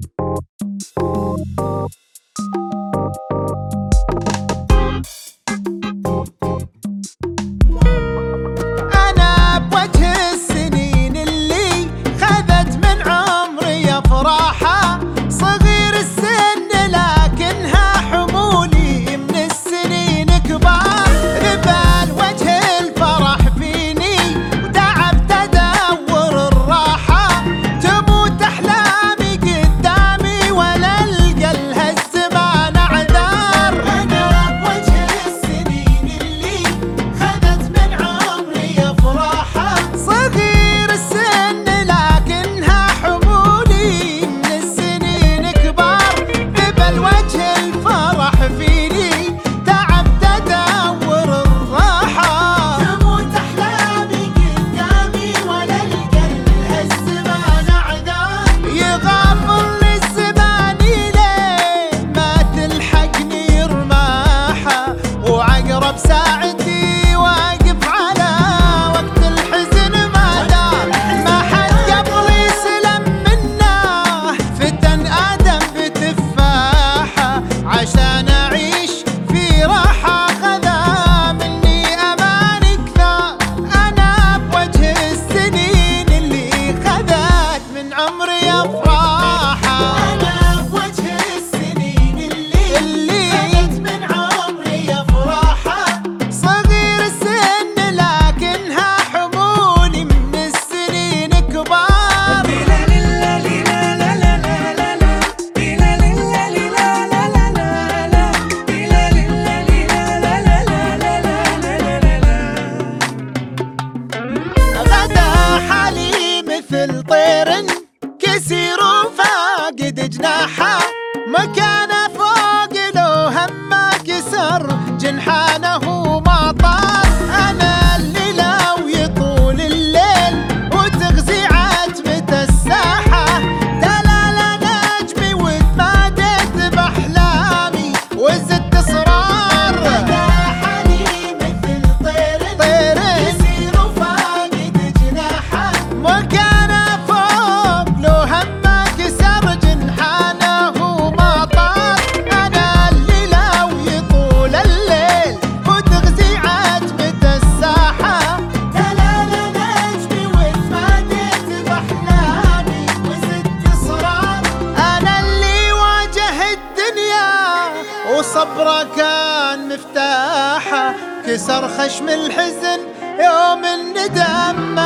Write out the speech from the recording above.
Thank you. طير كسير فاقد جناحه. مكانه فوق لو هم كسر جنحانه. وصبره كان مفتاحه كسر خشم الحزن يوم الندم